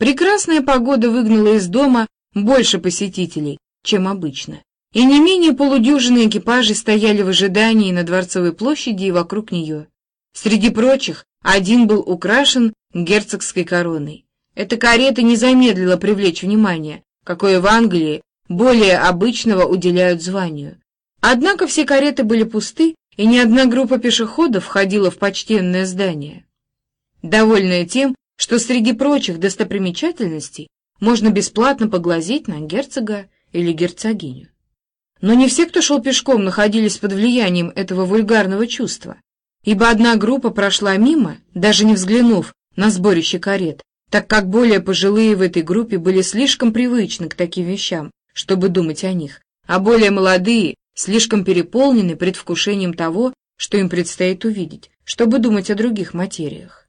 Прекрасная погода выгнала из дома больше посетителей, чем обычно, и не менее полудюжины экипажей стояли в ожидании на Дворцовой площади и вокруг нее. Среди прочих один был украшен герцогской короной. Эта карета не замедлила привлечь внимание, какое в Англии более обычного уделяют званию. Однако все кареты были пусты, и ни одна группа пешеходов входила в почтенное здание. Довольная тем, что среди прочих достопримечательностей можно бесплатно поглазеть на герцога или герцогиню. Но не все, кто шел пешком, находились под влиянием этого вульгарного чувства, ибо одна группа прошла мимо, даже не взглянув на сборище карет, так как более пожилые в этой группе были слишком привычны к таким вещам, чтобы думать о них, а более молодые слишком переполнены предвкушением того, что им предстоит увидеть, чтобы думать о других материях.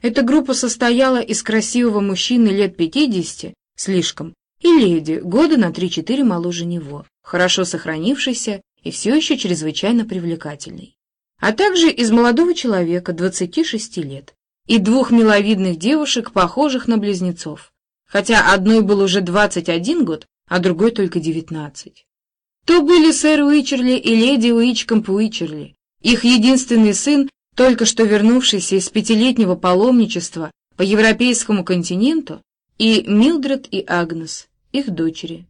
Эта группа состояла из красивого мужчины лет 50, слишком, и леди, года на 3-4 моложе него, хорошо сохранившейся и все еще чрезвычайно привлекательной. А также из молодого человека 26 лет и двух миловидных девушек, похожих на близнецов, хотя одной был уже 21 год, а другой только 19. То были сэр Уичерли и леди Уичкомп Уичерли, их единственный сын только что вернувшийся из пятилетнего паломничества по европейскому континенту, и Милдред и Агнес, их дочери.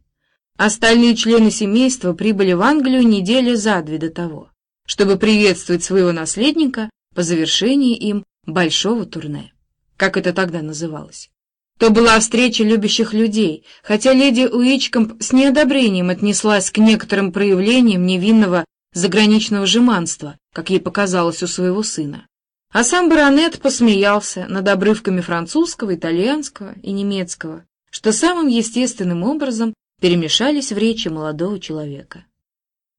Остальные члены семейства прибыли в Англию недели за две до того, чтобы приветствовать своего наследника по завершении им большого турне, как это тогда называлось. То была встреча любящих людей, хотя леди Уичкомп с неодобрением отнеслась к некоторым проявлениям невинного заграничного жеманства, как ей показалось у своего сына. А сам баронет посмеялся над обрывками французского, итальянского и немецкого, что самым естественным образом перемешались в речи молодого человека.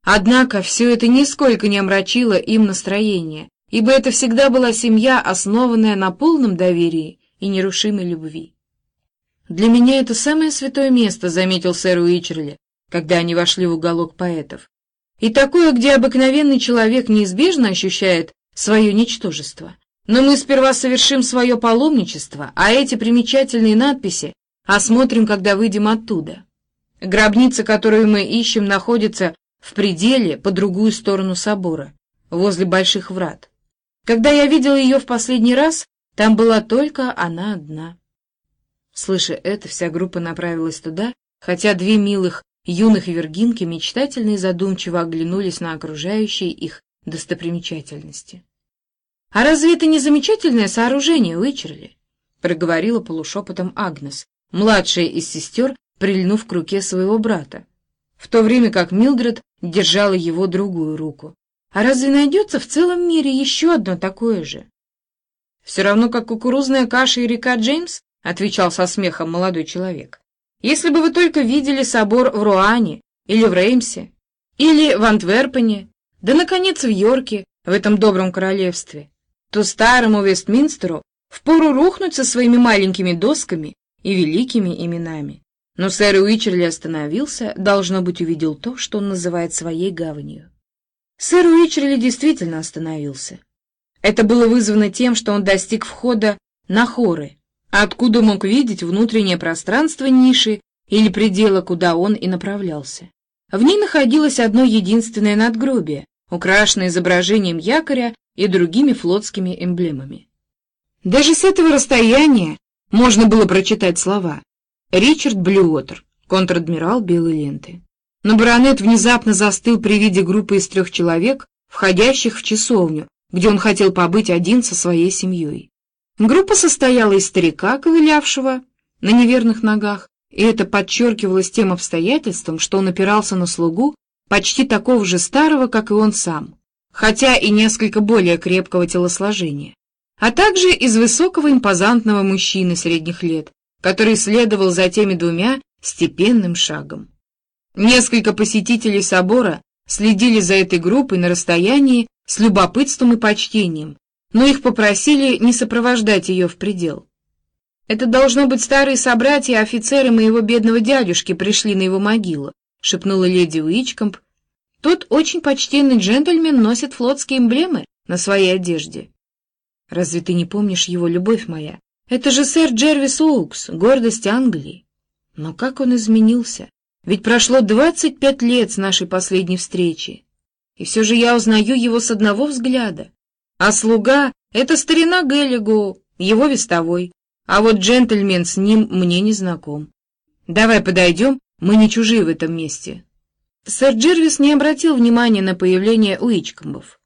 Однако все это нисколько не омрачило им настроение, ибо это всегда была семья, основанная на полном доверии и нерушимой любви. «Для меня это самое святое место», — заметил сэр Уичерли, когда они вошли в уголок поэтов и такое, где обыкновенный человек неизбежно ощущает свое ничтожество. Но мы сперва совершим свое паломничество, а эти примечательные надписи осмотрим, когда выйдем оттуда. Гробница, которую мы ищем, находится в пределе по другую сторону собора, возле больших врат. Когда я видел ее в последний раз, там была только она одна. Слыша это, вся группа направилась туда, хотя две милых Юных вергинки мечтательно и задумчиво оглянулись на окружающие их достопримечательности. — А разве это не замечательное сооружение, Уичерли? — проговорила полушепотом Агнес, младшая из сестер, прильнув к руке своего брата, в то время как Милдред держала его другую руку. — А разве найдется в целом мире еще одно такое же? — Все равно, как кукурузная каша и река Джеймс, — отвечал со смехом молодой человек. Если бы вы только видели собор в Руане, или в Реймсе, или в Антверпене, да, наконец, в Йорке, в этом добром королевстве, то старому Вестминстеру впору рухнуть со своими маленькими досками и великими именами. Но сэр Уичерли остановился, должно быть, увидел то, что он называет своей гаванью. Сэр Уичерли действительно остановился. Это было вызвано тем, что он достиг входа на хоры, откуда мог видеть внутреннее пространство ниши или предела, куда он и направлялся. В ней находилось одно единственное надгробие, украшенное изображением якоря и другими флотскими эмблемами. Даже с этого расстояния можно было прочитать слова «Ричард Блюотер, контр-адмирал Белой ленты». Но баронет внезапно застыл при виде группы из трех человек, входящих в часовню, где он хотел побыть один со своей семьей. Группа состояла из старика, ковылявшего на неверных ногах, и это подчеркивалось тем обстоятельством, что он опирался на слугу, почти такого же старого, как и он сам, хотя и несколько более крепкого телосложения, а также из высокого импозантного мужчины средних лет, который следовал за теми двумя степенным шагом. Несколько посетителей собора следили за этой группой на расстоянии с любопытством и почтением, но их попросили не сопровождать ее в предел. «Это должно быть старые собратья и офицеры моего бедного дядюшки пришли на его могилу», — шепнула леди Уичкомп. «Тот очень почтенный джентльмен носит флотские эмблемы на своей одежде». «Разве ты не помнишь его, любовь моя? Это же сэр Джервис Оукс, гордость Англии. Но как он изменился? Ведь прошло двадцать пять лет с нашей последней встречи. И все же я узнаю его с одного взгляда. А слуга — это старина Геллигоу, его вестовой. А вот джентльмен с ним мне не знаком. Давай подойдем, мы не чужие в этом месте. Сэр Джервис не обратил внимания на появление Уичкомбов.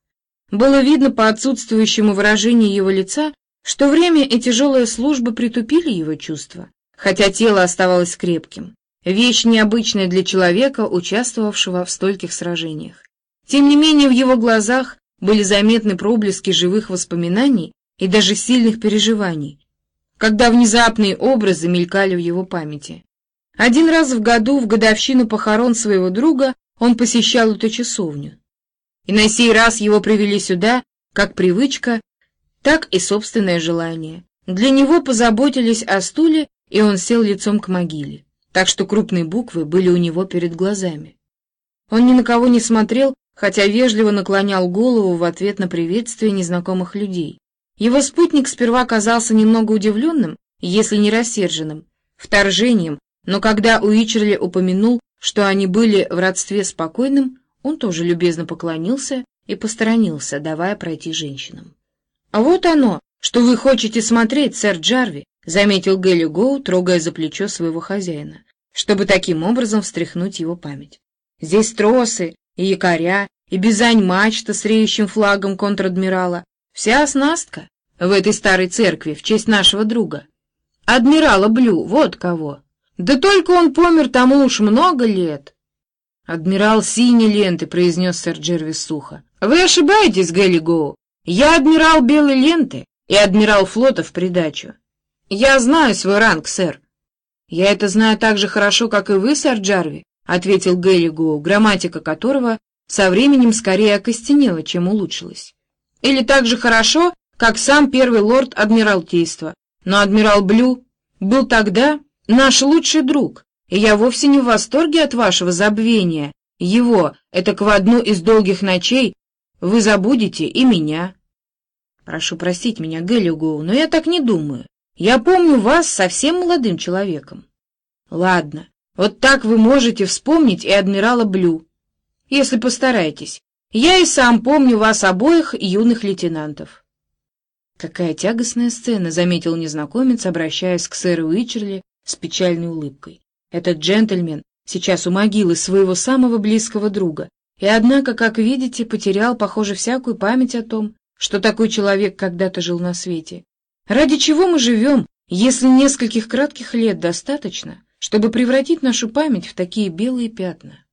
Было видно по отсутствующему выражению его лица, что время и тяжелая служба притупили его чувства, хотя тело оставалось крепким. Вещь необычная для человека, участвовавшего в стольких сражениях. Тем не менее, в его глазах были заметны проблески живых воспоминаний и даже сильных переживаний, когда внезапные образы мелькали в его памяти. Один раз в году, в годовщину похорон своего друга, он посещал эту часовню. И на сей раз его привели сюда, как привычка, так и собственное желание. Для него позаботились о стуле, и он сел лицом к могиле, так что крупные буквы были у него перед глазами. Он ни на кого не смотрел, хотя вежливо наклонял голову в ответ на приветствие незнакомых людей. Его спутник сперва казался немного удивленным, если не рассерженным, вторжением, но когда Уичерли упомянул, что они были в родстве спокойным, он тоже любезно поклонился и посторонился, давая пройти женщинам. «А вот оно, что вы хотите смотреть, сэр Джарви», — заметил Гелли Гоу, трогая за плечо своего хозяина, чтобы таким образом встряхнуть его память. «Здесь тросы, и якоря, и бизань-мачта с реющим флагом контр-адмирала. Вся оснастка в этой старой церкви в честь нашего друга. Адмирала Блю, вот кого. Да только он помер тому уж много лет. Адмирал синей ленты, произнес сэр Джервис сухо. Вы ошибаетесь, Гэлли Гоу. Я адмирал белой ленты и адмирал флота в придачу. Я знаю свой ранг, сэр. Я это знаю так же хорошо, как и вы, сэр Джарви, — ответил Геллигу, грамматика которого со временем скорее окостенела, чем улучшилась. Или так же хорошо, как сам первый лорд Адмиралтейства. Но адмирал Блю был тогда наш лучший друг, и я вовсе не в восторге от вашего забвения. Его, это в одну из долгих ночей, вы забудете и меня. Прошу простить меня, Геллигу, но я так не думаю. Я помню вас совсем молодым человеком. Ладно, вот так вы можете вспомнить и адмирала Блю, если постараетесь. Я и сам помню вас обоих юных лейтенантов. Какая тягостная сцена, — заметил незнакомец, обращаясь к сэру Уичерли с печальной улыбкой. Этот джентльмен сейчас у могилы своего самого близкого друга, и однако, как видите, потерял, похоже, всякую память о том, что такой человек когда-то жил на свете. Ради чего мы живем, если нескольких кратких лет достаточно, чтобы превратить нашу память в такие белые пятна.